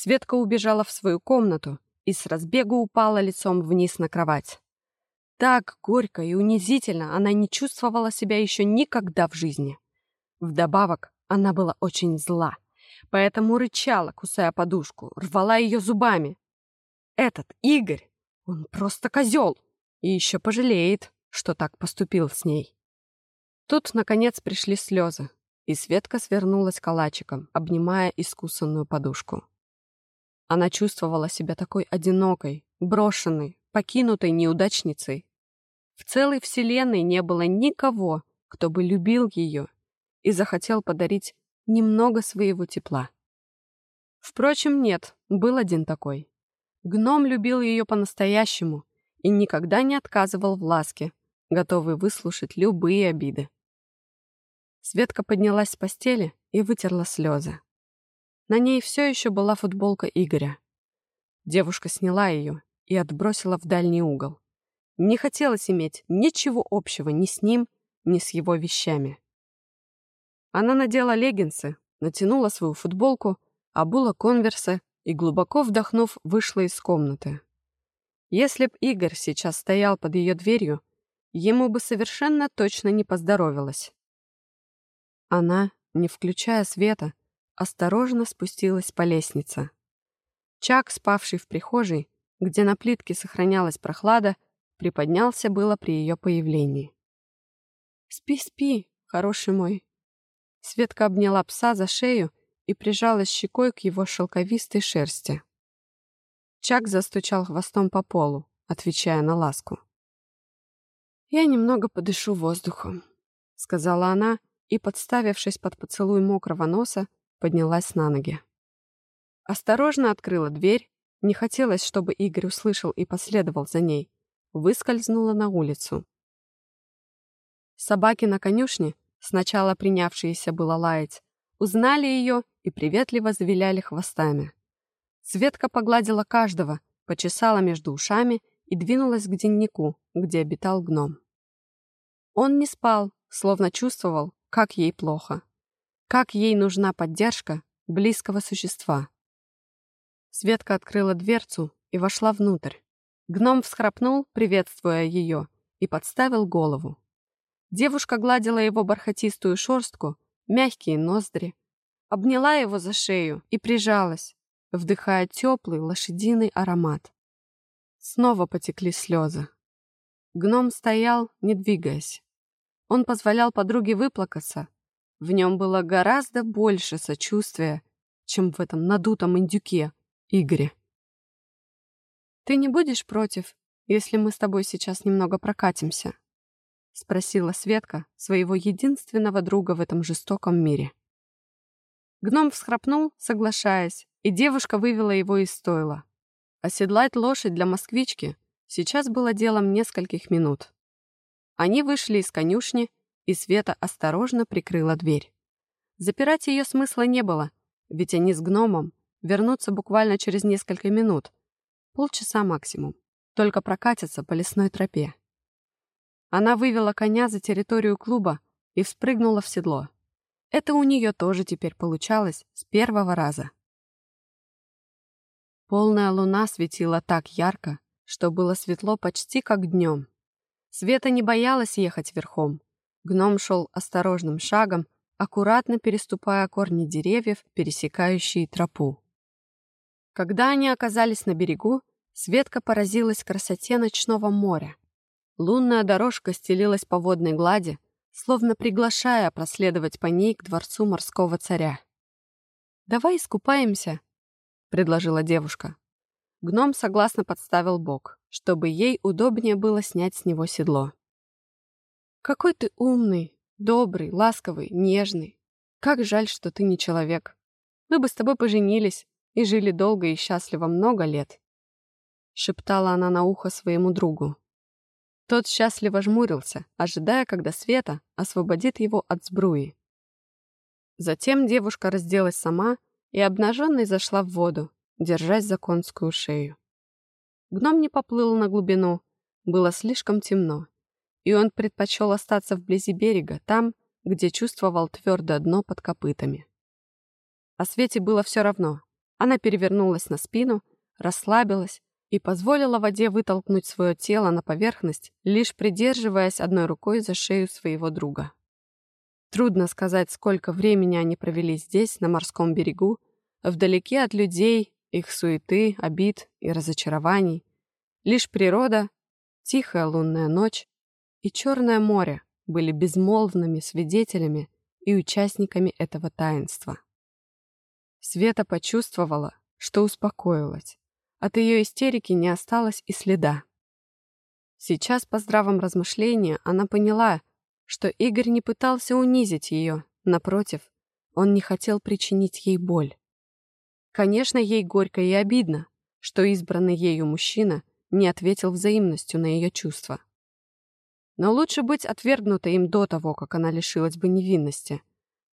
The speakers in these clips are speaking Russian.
Светка убежала в свою комнату и с разбегу упала лицом вниз на кровать. Так горько и унизительно она не чувствовала себя еще никогда в жизни. Вдобавок, она была очень зла, поэтому рычала, кусая подушку, рвала ее зубами. Этот Игорь, он просто козел, и еще пожалеет, что так поступил с ней. Тут, наконец, пришли слезы, и Светка свернулась калачиком, обнимая искусанную подушку. Она чувствовала себя такой одинокой, брошенной, покинутой неудачницей. В целой вселенной не было никого, кто бы любил ее и захотел подарить немного своего тепла. Впрочем, нет, был один такой. Гном любил ее по-настоящему и никогда не отказывал в ласке, готовый выслушать любые обиды. Светка поднялась с постели и вытерла слезы. На ней все еще была футболка Игоря. Девушка сняла ее и отбросила в дальний угол. Не хотелось иметь ничего общего ни с ним, ни с его вещами. Она надела леггинсы, натянула свою футболку, обула конверсы и, глубоко вдохнув, вышла из комнаты. Если б Игорь сейчас стоял под ее дверью, ему бы совершенно точно не поздоровилось. Она, не включая света, осторожно спустилась по лестнице. Чак, спавший в прихожей, где на плитке сохранялась прохлада, приподнялся было при ее появлении. «Спи, спи, хороший мой», Светка обняла пса за шею и прижалась щекой к его шелковистой шерсти. Чак застучал хвостом по полу, отвечая на ласку. «Я немного подышу воздухом», — сказала она и, подставившись под поцелуй мокрого носа, поднялась на ноги. Осторожно открыла дверь, не хотелось, чтобы Игорь услышал и последовал за ней, выскользнула на улицу. Собаки на конюшне сначала принявшиеся было лаять, узнали ее и приветливо завиляли хвостами. Светка погладила каждого, почесала между ушами и двинулась к деннику, где обитал гном. Он не спал, словно чувствовал, как ей плохо, как ей нужна поддержка близкого существа. Светка открыла дверцу и вошла внутрь. Гном всхрапнул, приветствуя ее, и подставил голову. Девушка гладила его бархатистую шерстку, мягкие ноздри, обняла его за шею и прижалась, вдыхая теплый лошадиный аромат. Снова потекли слезы. Гном стоял, не двигаясь. Он позволял подруге выплакаться. В нем было гораздо больше сочувствия, чем в этом надутом индюке, Игоре. «Ты не будешь против, если мы с тобой сейчас немного прокатимся?» — спросила Светка своего единственного друга в этом жестоком мире. Гном всхрапнул, соглашаясь, и девушка вывела его из стойла. Оседлать лошадь для москвички сейчас было делом нескольких минут. Они вышли из конюшни, и Света осторожно прикрыла дверь. Запирать ее смысла не было, ведь они с гномом вернутся буквально через несколько минут, полчаса максимум, только прокатятся по лесной тропе. Она вывела коня за территорию клуба и вспрыгнула в седло. Это у нее тоже теперь получалось с первого раза. Полная луна светила так ярко, что было светло почти как днем. Света не боялась ехать верхом. Гном шел осторожным шагом, аккуратно переступая корни деревьев, пересекающие тропу. Когда они оказались на берегу, Светка поразилась красоте ночного моря. Лунная дорожка стелилась по водной глади, словно приглашая проследовать по ней к дворцу морского царя. «Давай искупаемся», — предложила девушка. Гном согласно подставил бок, чтобы ей удобнее было снять с него седло. «Какой ты умный, добрый, ласковый, нежный. Как жаль, что ты не человек. Мы бы с тобой поженились и жили долго и счастливо много лет», — шептала она на ухо своему другу. Тот счастливо жмурился, ожидая, когда Света освободит его от сбруи. Затем девушка разделась сама и обнаженной зашла в воду, держась за конскую шею. Гном не поплыл на глубину, было слишком темно, и он предпочел остаться вблизи берега, там, где чувствовал твердое дно под копытами. А Свете было все равно. Она перевернулась на спину, расслабилась и позволила воде вытолкнуть свое тело на поверхность, лишь придерживаясь одной рукой за шею своего друга. Трудно сказать, сколько времени они провели здесь, на морском берегу, вдалеке от людей, их суеты, обид и разочарований. Лишь природа, тихая лунная ночь и Черное море были безмолвными свидетелями и участниками этого таинства. Света почувствовала, что успокоилась. От ее истерики не осталось и следа. Сейчас, по здравом размышлении, она поняла, что Игорь не пытался унизить ее, напротив, он не хотел причинить ей боль. Конечно, ей горько и обидно, что избранный ею мужчина не ответил взаимностью на ее чувства. Но лучше быть отвергнутой им до того, как она лишилась бы невинности,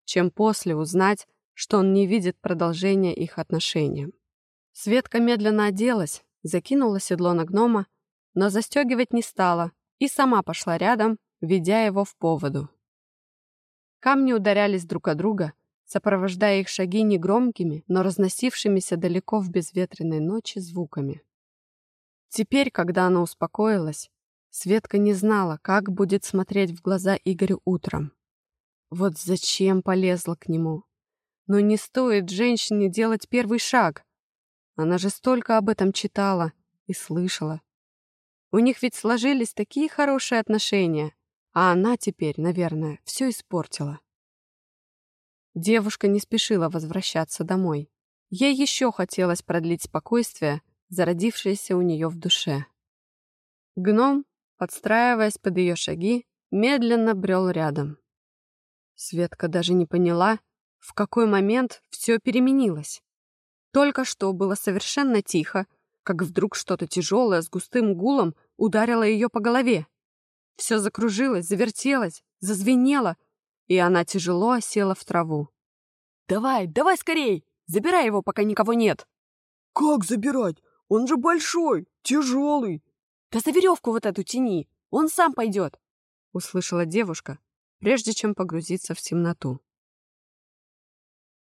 чем после узнать, что он не видит продолжения их отношениям. Светка медленно оделась, закинула седло на гнома, но застегивать не стала и сама пошла рядом, ведя его в поводу. Камни ударялись друг о друга, сопровождая их шаги негромкими, но разносившимися далеко в безветренной ночи звуками. Теперь, когда она успокоилась, Светка не знала, как будет смотреть в глаза Игорю утром. Вот зачем полезла к нему? Но не стоит женщине делать первый шаг. Она же столько об этом читала и слышала. У них ведь сложились такие хорошие отношения. А она теперь, наверное, все испортила. Девушка не спешила возвращаться домой. Ей еще хотелось продлить спокойствие, зародившееся у нее в душе. Гном, подстраиваясь под ее шаги, медленно брел рядом. Светка даже не поняла, в какой момент все переменилось. Только что было совершенно тихо, как вдруг что-то тяжелое с густым гулом ударило ее по голове. Все закружилось, завертелось, зазвенело, и она тяжело осела в траву. «Давай, давай скорей! Забирай его, пока никого нет!» «Как забирать? Он же большой, тяжелый!» «Да за веревку вот эту тяни, он сам пойдет!» Услышала девушка, прежде чем погрузиться в темноту.